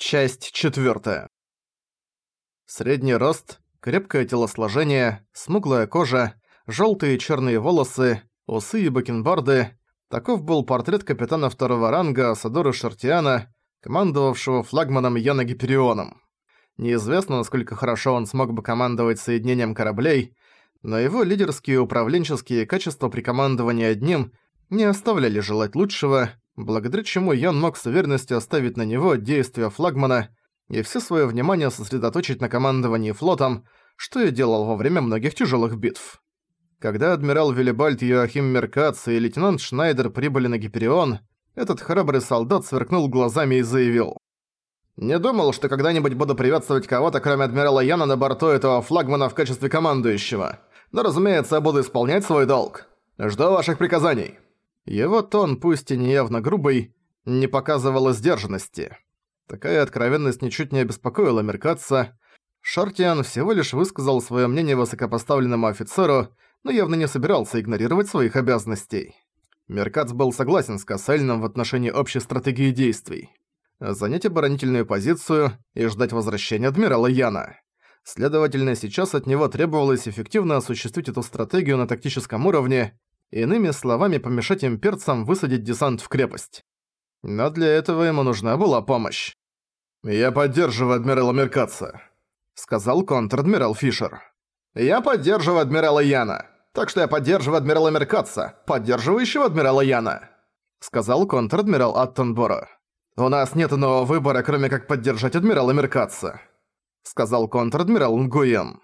Часть четвертая. Средний рост, крепкое телосложение, смуглая кожа, желтые и черные волосы, усы и бакенбарды. Таков был портрет капитана второго ранга Садору Шартиана, командовавшего флагманом Яна Гиперионом. Неизвестно, насколько хорошо он смог бы командовать соединением кораблей, но его лидерские и управленческие качества при командовании одним не оставляли желать лучшего, благодаря чему Ян мог с уверенностью оставить на него действия флагмана и все свое внимание сосредоточить на командовании флотом, что и делал во время многих тяжелых битв. Когда адмирал Виллибальд Йоахим Меркац и лейтенант Шнайдер прибыли на Гиперион, этот храбрый солдат сверкнул глазами и заявил. «Не думал, что когда-нибудь буду приветствовать кого-то, кроме адмирала Яна, на борту этого флагмана в качестве командующего. Но, разумеется, буду исполнять свой долг. Жду ваших приказаний». Его тон, пусть и неявно грубый, не показывал сдержанности. Такая откровенность ничуть не обеспокоила Меркатца. Шартиан всего лишь высказал свое мнение высокопоставленному офицеру, но явно не собирался игнорировать своих обязанностей. Меркац был согласен с Кассельным в отношении общей стратегии действий. Занять оборонительную позицию и ждать возвращения адмирала Яна. Следовательно, сейчас от него требовалось эффективно осуществить эту стратегию на тактическом уровне Иными словами, помешать имперцам высадить десант в крепость. Но для этого ему нужна была помощь. «Я поддерживаю адмирала Меркаца», — сказал контр-адмирал Фишер. «Я поддерживаю адмирала Яна. Так что я поддерживаю адмирала Меркаца, поддерживающего адмирала Яна», — сказал контр-адмирал Аттенборо. «У нас нет иного выбора, кроме как поддержать адмирала Меркаца», — сказал контр-адмирал Нгуен.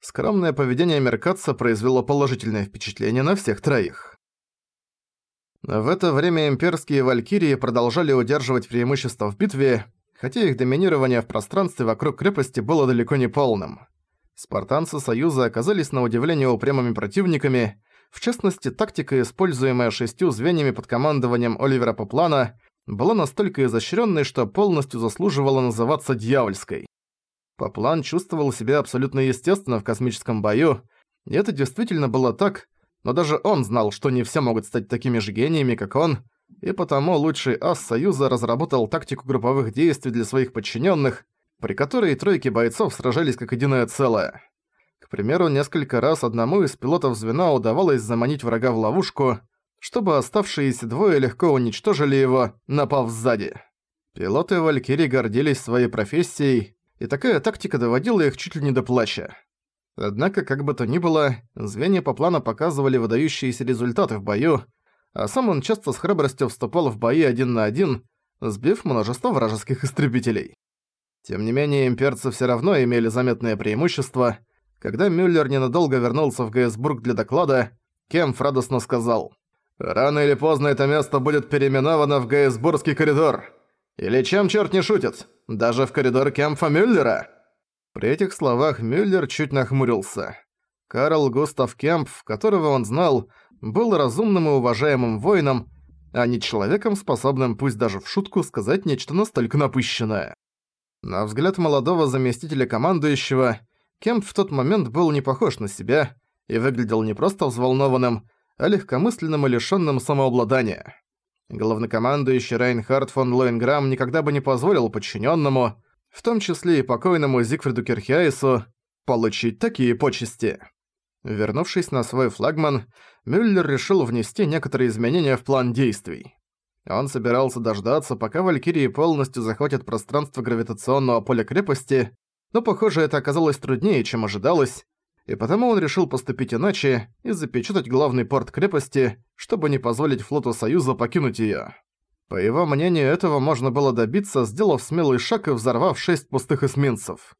Скромное поведение Меркатца произвело положительное впечатление на всех троих. В это время имперские валькирии продолжали удерживать преимущество в битве, хотя их доминирование в пространстве вокруг крепости было далеко не полным. Спартанцы Союза оказались на удивление упрямыми противниками, в частности, тактика, используемая шестью звеньями под командованием Оливера Поплана, была настолько изощренной, что полностью заслуживала называться дьявольской. Поплан чувствовал себя абсолютно естественно в космическом бою, и это действительно было так, но даже он знал, что не все могут стать такими же гениями, как он, и потому лучший ас Союза разработал тактику групповых действий для своих подчиненных, при которой тройки бойцов сражались как единое целое. К примеру, несколько раз одному из пилотов звена удавалось заманить врага в ловушку, чтобы оставшиеся двое легко уничтожили его, напав сзади. Пилоты Валькирии гордились своей профессией, и такая тактика доводила их чуть ли не до плача. Однако, как бы то ни было, звенья по плану показывали выдающиеся результаты в бою, а сам он часто с храбростью вступал в бои один на один, сбив множество вражеских истребителей. Тем не менее, имперцы все равно имели заметное преимущество. Когда Мюллер ненадолго вернулся в Гейсбург для доклада, Кемф радостно сказал «Рано или поздно это место будет переименовано в Гейсбургский коридор». Или чем черт не шутит? Даже в коридор Кемфа Мюллера?» При этих словах Мюллер чуть нахмурился. Карл Густав Кемпф, которого он знал, был разумным и уважаемым воином, а не человеком, способным пусть даже в шутку сказать нечто настолько напыщенное. На взгляд молодого заместителя командующего, Кемп в тот момент был не похож на себя и выглядел не просто взволнованным, а легкомысленным и лишённым самообладания. Главнокомандующий Рейнхард фон Лоинграм никогда бы не позволил подчиненному, в том числе и покойному Зигфриду Кирхиайсу, получить такие почести. Вернувшись на свой флагман, Мюллер решил внести некоторые изменения в план действий. Он собирался дождаться, пока Валькирии полностью захватят пространство гравитационного поля крепости, но, похоже, это оказалось труднее, чем ожидалось, и потому он решил поступить иначе и запечатать главный порт крепости, чтобы не позволить флоту Союза покинуть её. По его мнению, этого можно было добиться, сделав смелый шаг и взорвав шесть пустых эсминцев.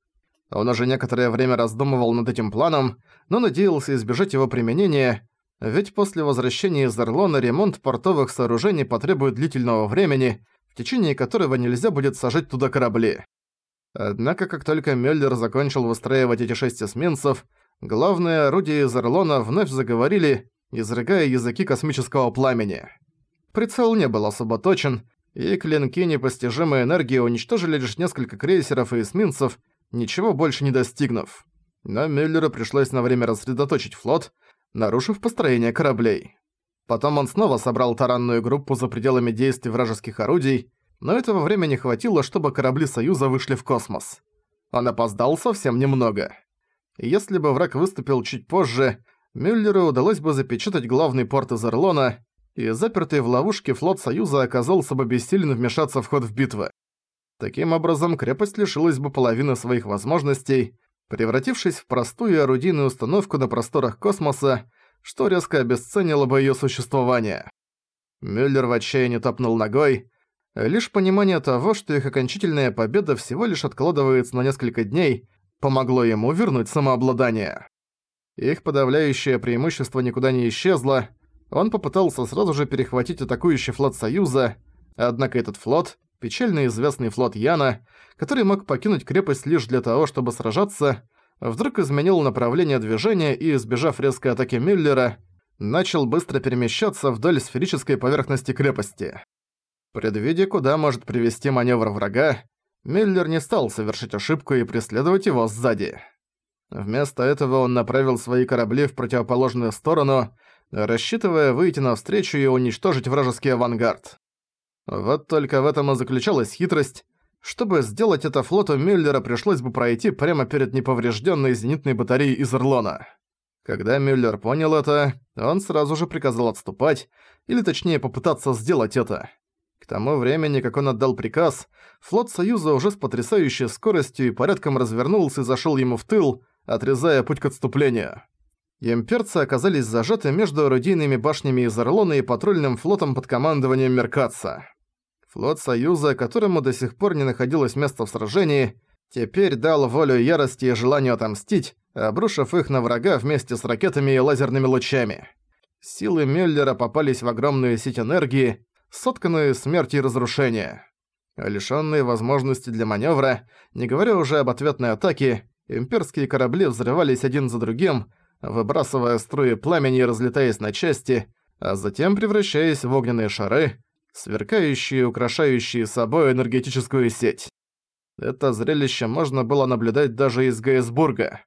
Он уже некоторое время раздумывал над этим планом, но надеялся избежать его применения, ведь после возвращения из Орлона ремонт портовых сооружений потребует длительного времени, в течение которого нельзя будет сажать туда корабли. Однако, как только Мюллер закончил выстраивать эти шесть эсминцев, главные орудия из Орлона вновь заговорили, изрыгая языки космического пламени. Прицел не был особо точен, и клинки непостижимой энергии уничтожили лишь несколько крейсеров и эсминцев, ничего больше не достигнув. Но Мюллеру пришлось на время рассредоточить флот, нарушив построение кораблей. Потом он снова собрал таранную группу за пределами действий вражеских орудий, но этого времени хватило, чтобы корабли Союза вышли в космос. Он опоздал совсем немного. Если бы враг выступил чуть позже, Мюллеру удалось бы запечатать главный порт из Орлона, и запертый в ловушке флот Союза оказался бы бессилен вмешаться в ход в битвы. Таким образом, крепость лишилась бы половины своих возможностей, превратившись в простую орудийную установку на просторах космоса, что резко обесценило бы её существование. Мюллер в отчаянии топнул ногой. Лишь понимание того, что их окончательная победа всего лишь откладывается на несколько дней, помогло ему вернуть самообладание. Их подавляющее преимущество никуда не исчезло, он попытался сразу же перехватить атакующий флот Союза, однако этот флот, печально известный флот Яна, который мог покинуть крепость лишь для того, чтобы сражаться, вдруг изменил направление движения и, избежав резкой атаки Мюллера, начал быстро перемещаться вдоль сферической поверхности крепости. Предвидя, куда может привести маневр врага, Мюллер не стал совершить ошибку и преследовать его сзади. Вместо этого он направил свои корабли в противоположную сторону, рассчитывая выйти навстречу и уничтожить вражеский авангард. Вот только в этом и заключалась хитрость. Чтобы сделать это флоту Мюллера пришлось бы пройти прямо перед неповрежденной зенитной батареей из Ирлона. Когда Мюллер понял это, он сразу же приказал отступать, или точнее попытаться сделать это. Тому времени, как он отдал приказ, флот Союза уже с потрясающей скоростью и порядком развернулся и зашел ему в тыл, отрезая путь к отступлению. Имперцы оказались зажаты между орудийными башнями из Орлона и патрульным флотом под командованием Меркатца. Флот Союза, которому до сих пор не находилось места в сражении, теперь дал волю ярости и желанию отомстить, обрушив их на врага вместе с ракетами и лазерными лучами. Силы Мюллера попались в огромную сеть энергии, сотканную смерти и разрушения. Лишённые возможности для маневра, не говоря уже об ответной атаке, имперские корабли взрывались один за другим, выбрасывая струи пламени и разлетаясь на части, а затем превращаясь в огненные шары, сверкающие и украшающие собой энергетическую сеть. Это зрелище можно было наблюдать даже из Гейсбурга.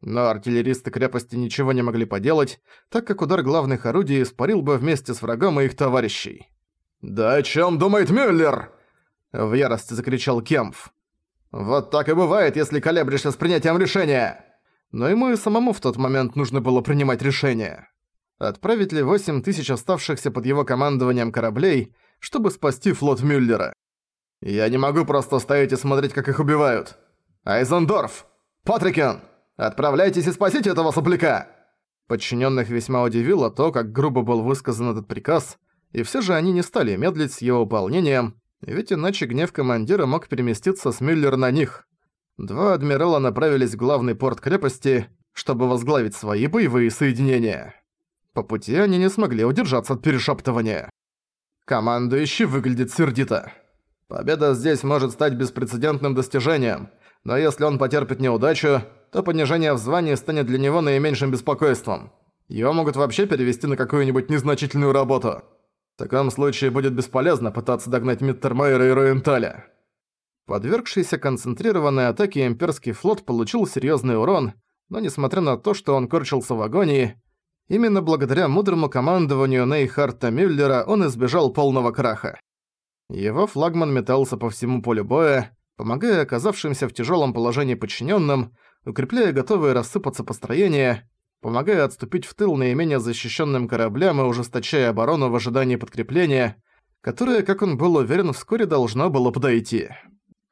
Но артиллеристы крепости ничего не могли поделать, так как удар главных орудий испарил бы вместе с врагом и их товарищей. «Да о чем думает Мюллер?» В ярости закричал Кемпф. «Вот так и бывает, если колеблешься с принятием решения!» Но ему и самому в тот момент нужно было принимать решение. Отправить ли 8 тысяч оставшихся под его командованием кораблей, чтобы спасти флот Мюллера? Я не могу просто стоять и смотреть, как их убивают. Айзендорф! Патрикен! Отправляйтесь и спасите этого сопляка!» Подчиненных весьма удивило то, как грубо был высказан этот приказ, и все же они не стали медлить с его выполнением, ведь иначе гнев командира мог переместиться с Мюллера на них. Два адмирала направились в главный порт крепости, чтобы возглавить свои боевые соединения. По пути они не смогли удержаться от перешептывания. Командующий выглядит сердито. Победа здесь может стать беспрецедентным достижением, но если он потерпит неудачу, то понижение в звании станет для него наименьшим беспокойством. Его могут вообще перевести на какую-нибудь незначительную работу. В таком случае будет бесполезно пытаться догнать Миттермайера и Роенталя. Подвергшийся концентрированной атаке имперский флот получил серьезный урон, но несмотря на то, что он корчился в агонии, именно благодаря мудрому командованию Нейхарта Мюллера он избежал полного краха. Его флагман метался по всему полю боя, помогая оказавшимся в тяжелом положении подчиненным, укрепляя готовые рассыпаться построения, помогая отступить в тыл наименее защищенным кораблям и ужесточая оборону в ожидании подкрепления, которое, как он был уверен, вскоре должно было подойти.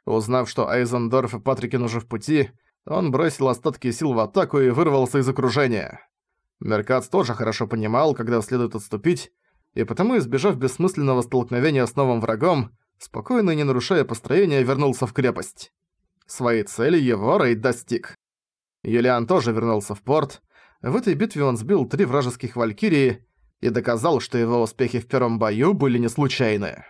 Узнав, что Айзендорф и Патрикин уже в пути, он бросил остатки сил в атаку и вырвался из окружения. Меркац тоже хорошо понимал, когда следует отступить, и потому, избежав бессмысленного столкновения с новым врагом, спокойно и не нарушая построения, вернулся в крепость. Своей цели его рейд достиг. Юлиан тоже вернулся в порт. В этой битве он сбил три вражеских валькирии и доказал, что его успехи в первом бою были не случайны.